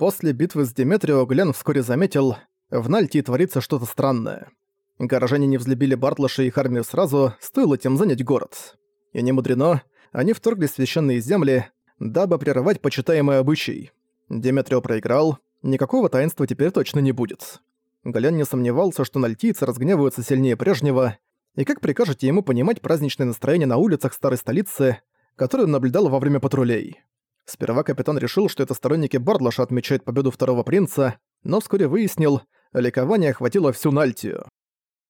После битвы с Деметрио Глен вскоре заметил, в Нальтии творится что-то странное. Горожане не взлюбили Бартлаша и их армию сразу, стоило тем занять город. И не мудрено, они вторглись в священные земли, дабы прерывать почитаемый обычай. Деметрио проиграл, никакого таинства теперь точно не будет. Гален не сомневался, что нальтийцы разгневаются сильнее прежнего, и как прикажете ему понимать праздничное настроение на улицах старой столицы, которую он наблюдал во время патрулей. Сперва капитан решил, что это сторонники Бардлаша отмечают победу второго принца, но вскоре выяснил, ликование охватило всю Нальтию.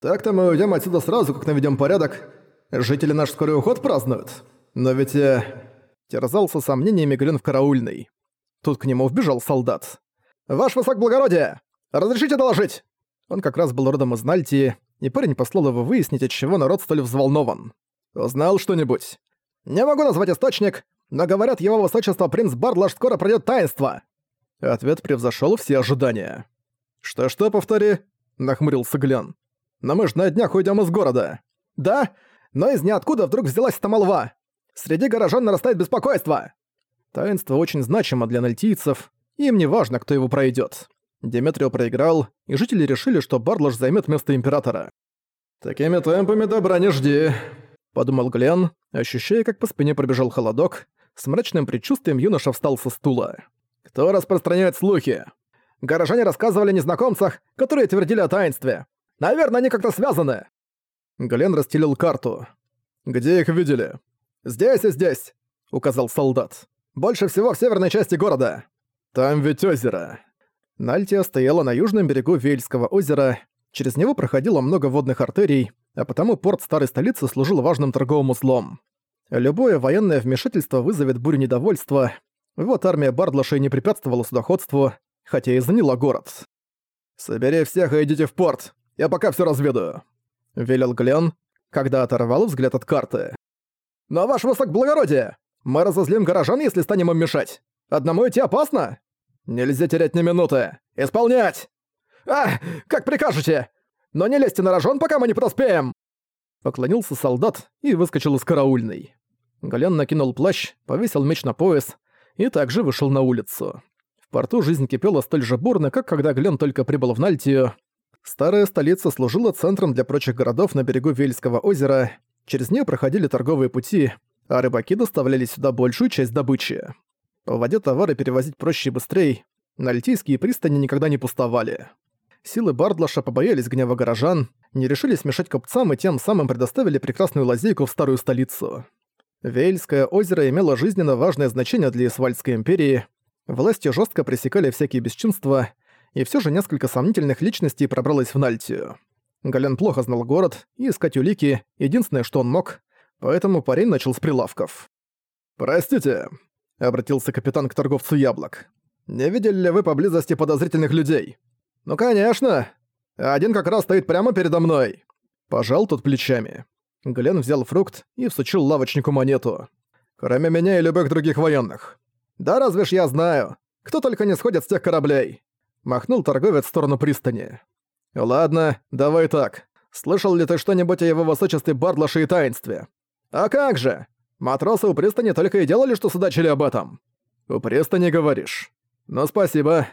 «Так-то мы уйдем отсюда сразу, как наведем порядок. Жители наш скорый уход празднуют. Но ведь...» э... Терзался сомнениями Глен в караульной. Тут к нему вбежал солдат. «Ваш высокоблагородие! Разрешите доложить!» Он как раз был родом из Нальтии, и парень послал его выяснить, от чего народ столь взволнован. «Узнал что-нибудь?» «Не могу назвать источник, но говорят, его высочество принц Бардлаш скоро пройдет таинство!» Ответ превзошел все ожидания. «Что-что, повтори?» — нахмурился Глен. «Но мы ж на днях уйдем из города». «Да? Но из ниоткуда вдруг взялась эта молва. Среди горожан нарастает беспокойство!» Таинство очень значимо для нальтийцев, им не важно, кто его пройдет. Деметрио проиграл, и жители решили, что Барлаш займет место императора. «Такими темпами добра не жди», — подумал Глен, ощущая, как по спине пробежал холодок. С мрачным предчувствием юноша встал со стула. «Кто распространяет слухи?» «Горожане рассказывали о незнакомцах, которые твердили о таинстве. Наверное, они как-то связаны». Глен расстелил карту. «Где их видели?» «Здесь и здесь», — указал солдат. «Больше всего в северной части города». «Там ведь озеро». Нальтия стояла на южном берегу Вельского озера, через него проходило много водных артерий, а потому порт старой столицы служил важным торговым узлом. Любое военное вмешательство вызовет бурю недовольства, вот армия Бардлашей не препятствовала судоходству, хотя и заняла город. «Собери всех и идите в порт, я пока все разведаю», — велел Глен, когда оторвал взгляд от карты. «Но, ваше высокоблагородие, мы разозлим горожан, если станем им мешать. Одному идти опасно. Нельзя терять ни минуты. Исполнять! А, как прикажете! Но не лезьте на рожон, пока мы не подоспеем!» Поклонился солдат и выскочил из караульной. Гален накинул плащ, повесил меч на пояс и также вышел на улицу. В порту жизнь кипела столь же бурно, как когда Глен только прибыл в Нальтию. Старая столица служила центром для прочих городов на берегу Вельского озера, Через нее проходили торговые пути, а рыбаки доставляли сюда большую часть добычи. По воде товары перевозить проще и быстрее, на альтийские пристани никогда не пустовали. Силы Бардлаша побоялись гнева горожан, не решились мешать купцам и тем самым предоставили прекрасную лазейку в старую столицу. Вейльское озеро имело жизненно важное значение для Исвальдской империи, власти жестко пресекали всякие бесчинства, и все же несколько сомнительных личностей пробралось в Нальтию. Гален плохо знал город, и искать улики — единственное, что он мог, поэтому парень начал с прилавков. «Простите», — обратился капитан к торговцу яблок. «Не видели ли вы поблизости подозрительных людей?» «Ну, конечно! Один как раз стоит прямо передо мной!» Пожал тут плечами. Глен взял фрукт и всучил лавочнику монету. «Кроме меня и любых других военных». «Да разве ж я знаю! Кто только не сходит с тех кораблей!» Махнул торговец в сторону пристани. «Ладно, давай так. Слышал ли ты что-нибудь о его высочестве Бардлаше и таинстве?» «А как же! Матросы у пристани только и делали, что судачили об этом». «У пристани, говоришь? Ну, спасибо.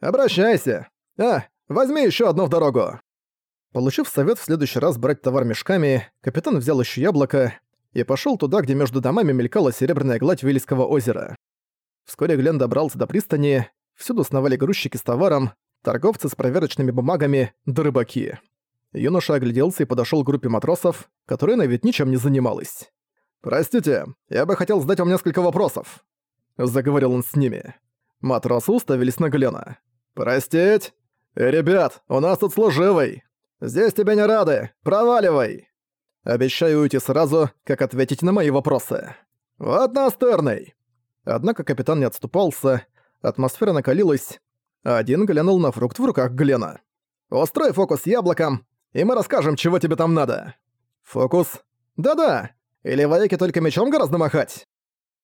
Обращайся. А, возьми еще одну в дорогу». Получив совет в следующий раз брать товар мешками, капитан взял еще яблоко и пошел туда, где между домами мелькала серебряная гладь Вильского озера. Вскоре Глен добрался до пристани, всюду сновали грузчики с товаром, торговцы с проверочными бумагами да рыбаки. Юноша огляделся и подошёл к группе матросов, которая на вид ничем не занималась. «Простите, я бы хотел задать вам несколько вопросов», — заговорил он с ними. Матросы уставились на Глена. «Простить? Ребят, у нас тут служивый. Здесь тебя не рады. Проваливай!» Обещаю уйти сразу, как ответить на мои вопросы. «Вот настырный!» Однако капитан не отступался, атмосфера накалилась, один глянул на фрукт в руках Глена. «Устрой фокус с яблоком, и мы расскажем, чего тебе там надо». «Фокус? Да-да. Или вояки только мечом гораздо махать?»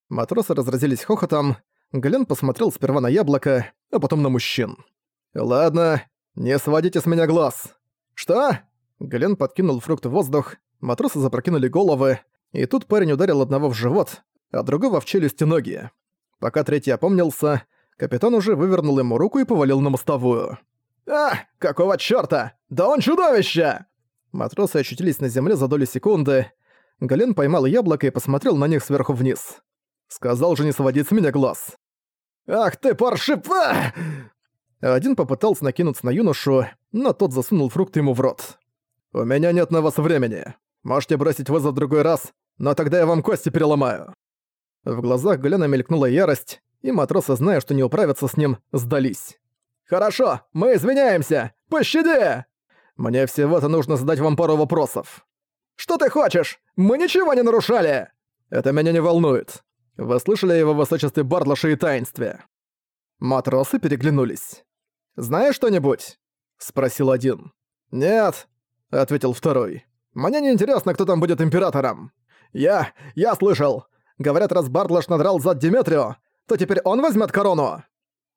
Матросы разразились хохотом. Глен посмотрел сперва на яблоко, а потом на мужчин. «Ладно, не сводите с меня глаз». «Что?» Глен подкинул фрукт в воздух, матросы запрокинули головы, и тут парень ударил одного в живот, а другого в челюсти ноги. Пока третий опомнился, Капитан уже вывернул ему руку и повалил на мостовую. «А, какого чёрта? Да он чудовище!» Матросы очутились на земле за долю секунды. Гален поймал яблоко и посмотрел на них сверху вниз. Сказал же не сводить с меня глаз. «Ах ты, паршип!» а! Один попытался накинуться на юношу, но тот засунул фрукт ему в рот. «У меня нет на вас времени. Можете бросить вызов в другой раз, но тогда я вам кости переломаю». В глазах Галена мелькнула ярость, и матросы, зная, что не управятся с ним, сдались. «Хорошо, мы извиняемся! Пощади!» «Мне всего-то нужно задать вам пару вопросов». «Что ты хочешь? Мы ничего не нарушали!» «Это меня не волнует. Вы слышали о его высочестве Бардлаше и таинстве?» Матросы переглянулись. «Знаешь что-нибудь?» — спросил один. «Нет», — ответил второй. «Мне не интересно, кто там будет императором. Я... я слышал. Говорят, раз Бартлаш надрал зад Диметрио, то теперь он возьмет корону!»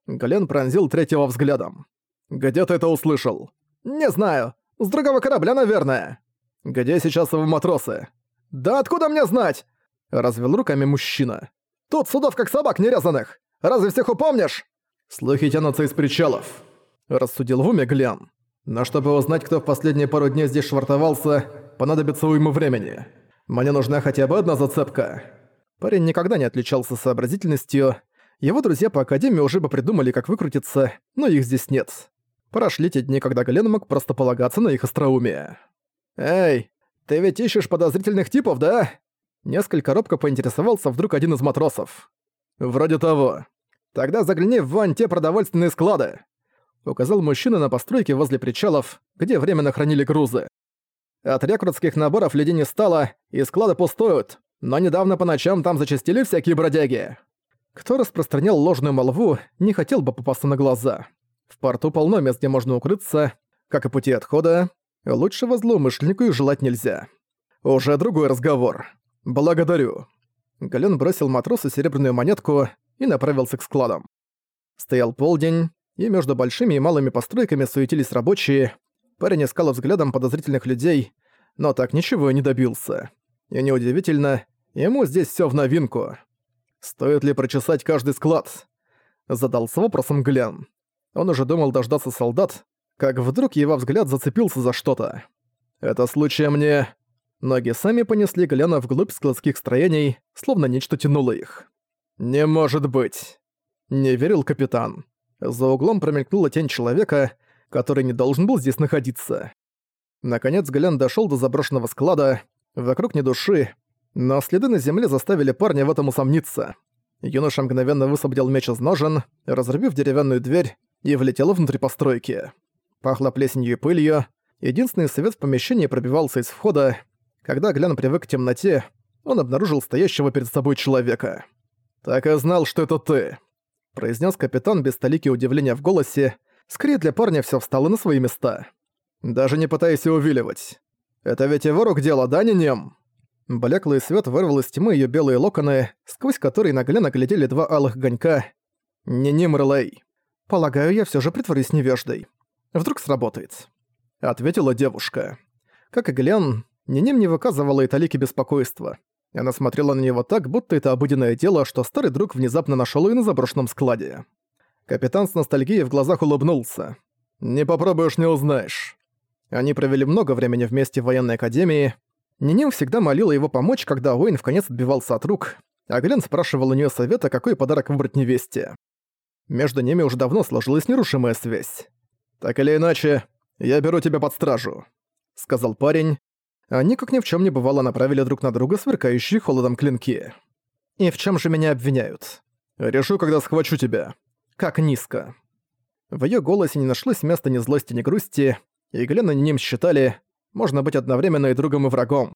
Глен пронзил третьего взглядом. «Где ты это услышал?» «Не знаю. С другого корабля, наверное». «Где сейчас его матросы?» «Да откуда мне знать?» Развел руками мужчина. «Тут судов как собак нерезанных. Разве всех упомнишь?» «Слухи тянутся из причалов», — рассудил в уме Глен. «Но чтобы узнать, кто в последние пару дней здесь швартовался, понадобится уйма времени. Мне нужна хотя бы одна зацепка». Парень никогда не отличался сообразительностью. Его друзья по Академии уже бы придумали, как выкрутиться, но их здесь нет. Прошли те дни, когда Гален мог просто полагаться на их остроумие. «Эй, ты ведь ищешь подозрительных типов, да?» Несколько робко поинтересовался вдруг один из матросов. «Вроде того. Тогда загляни в вон те продовольственные склады», указал мужчина на постройке возле причалов, где временно хранили грузы. От рекрутских наборов людей не стало, и склады пустуют. Но недавно по ночам там зачастили всякие бродяги. Кто распространял ложную молву, не хотел бы попасться на глаза. В порту полно мест, где можно укрыться, как и пути отхода. Лучшего злоумышленнику и желать нельзя. Уже другой разговор. Благодарю. Гален бросил матросу серебряную монетку и направился к складам. Стоял полдень, и между большими и малыми постройками суетились рабочие. Парень искал взглядом подозрительных людей, но так ничего и не добился. И неудивительно, ему здесь все в новинку. Стоит ли прочесать каждый склад? Задался вопросом Глен. Он уже думал дождаться солдат, как вдруг его взгляд зацепился за что-то. Это случай мне... Ноги сами понесли Глена вглубь складских строений, словно нечто тянуло их. «Не может быть!» Не верил капитан. За углом промелькнула тень человека, который не должен был здесь находиться. Наконец Глен дошёл до заброшенного склада, Вокруг ни души, но следы на земле заставили парня в этом усомниться. Юноша мгновенно высвободил меч из ножен, разрубив деревянную дверь, и влетел внутрь постройки. Пахло плесенью и пылью, единственный свет в помещении пробивался из входа. Когда Глян привык к темноте, он обнаружил стоящего перед собой человека. «Так и знал, что это ты», — произнес капитан без столики удивления в голосе. Скорее для парня все встало на свои места. «Даже не пытайся увиливать. Это ведь его рук дело, да, не нем? Блеклый свет вырвал из тьмы ее белые локоны, сквозь которые наглядно глядели два алых огонька. Не ним Рлей. Полагаю, я все же притворюсь невеждой. Вдруг сработает. Ответила девушка. Как и Глен, Ниним не выказывала и талики беспокойства. Она смотрела на него так, будто это обыденное дело, что старый друг внезапно нашел ее на заброшенном складе. Капитан с ностальгией в глазах улыбнулся. «Не попробуешь, не узнаешь». Они провели много времени вместе в военной академии. Ниним всегда молила его помочь, когда Уэйн вконец отбивался от рук, а Глен спрашивал у нее совета, какой подарок выбрать невесте. Между ними уже давно сложилась нерушимая связь. «Так или иначе, я беру тебя под стражу», — сказал парень. Они, как ни в чем не бывало, направили друг на друга сверкающие холодом клинки. «И в чем же меня обвиняют?» «Решу, когда схвачу тебя». «Как низко». В ее голосе не нашлось места ни злости, ни грусти, и Глен и Ним считали, можно быть одновременно и другом, и врагом.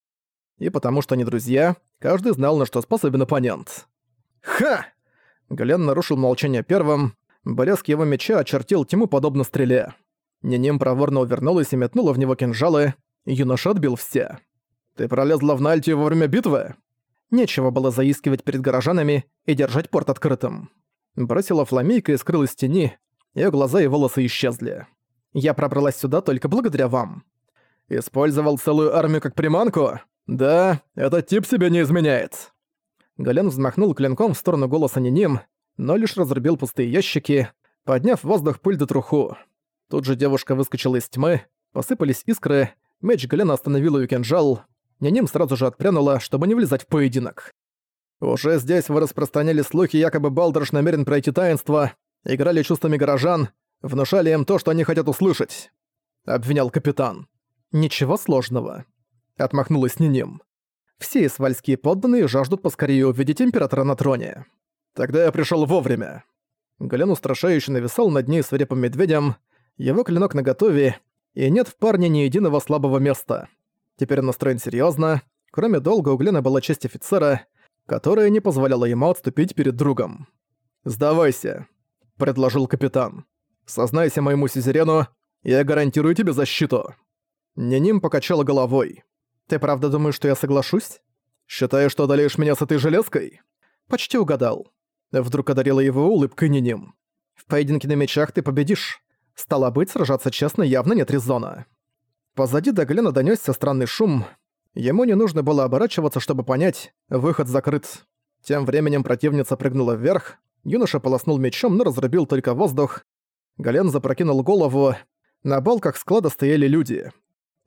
И потому что они друзья, каждый знал, на что способен оппонент. «Ха!» Глен нарушил молчание первым, блеск его меча очертил тьму подобно стреле. Ниним проворно увернулась и метнула в него кинжалы, юноша отбил все. «Ты пролезла в Нальтию во время битвы?» Нечего было заискивать перед горожанами и держать порт открытым. Бросила фламейка и скрылась в тени, её глаза и волосы исчезли. Я пробралась сюда только благодаря вам. Использовал целую армию как приманку? Да, этот тип себя не изменяет. Гален взмахнул клинком в сторону голоса Ниним. но лишь разрубил пустые ящики, подняв в воздух пыль до труху. Тут же девушка выскочила из тьмы, посыпались искры, меч Глена остановил ее кинжал, Няним сразу же отпрянула, чтобы не влезать в поединок. Уже здесь вы распространяли слухи, якобы Балдерш намерен пройти таинство, играли чувствами горожан, внушали им то, что они хотят услышать. Обвинял капитан. Ничего сложного. Отмахнулась Ниним. Все свальские подданные жаждут поскорее увидеть императора на троне. Тогда я пришел вовремя. Гален устрашающе нависал над ней свирепым медведем, его клинок наготове, и нет в парне ни единого слабого места. Теперь настроен серьезно. Кроме долга у Глена была честь офицера, которая не позволяла ему отступить перед другом. «Сдавайся», — предложил капитан. «Сознайся моему сюзерену, я гарантирую тебе защиту». Неним покачала головой. «Ты правда думаешь, что я соглашусь? Считаешь, что одолеешь меня с этой железкой?» «Почти угадал». Вдруг одарила его улыбкой Неним. «В поединке на мечах ты победишь. Стало быть, сражаться честно явно нет резона». Позади до Глена донёсся странный шум. Ему не нужно было оборачиваться, чтобы понять, выход закрыт. Тем временем противница прыгнула вверх, юноша полоснул мечом, но разрубил только воздух. Гален запрокинул голову. На балках склада стояли люди.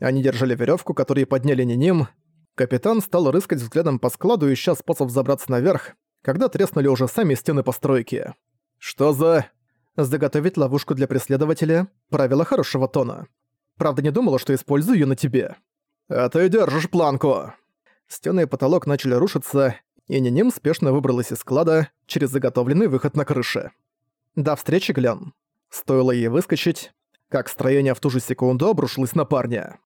Они держали веревку, которую подняли не ним. Капитан стал рыскать взглядом по складу, ища способ забраться наверх, когда треснули уже сами стены постройки. «Что за...» «Заготовить ловушку для преследователя — правило хорошего тона. Правда, не думала, что использую её на тебе. А ты держишь планку!» Стены и потолок начали рушиться, и Ниним спешно выбралась из склада через заготовленный выход на крыше. «До встречи, Глен!» Стоило ей выскочить, как строение в ту же секунду обрушилось на парня.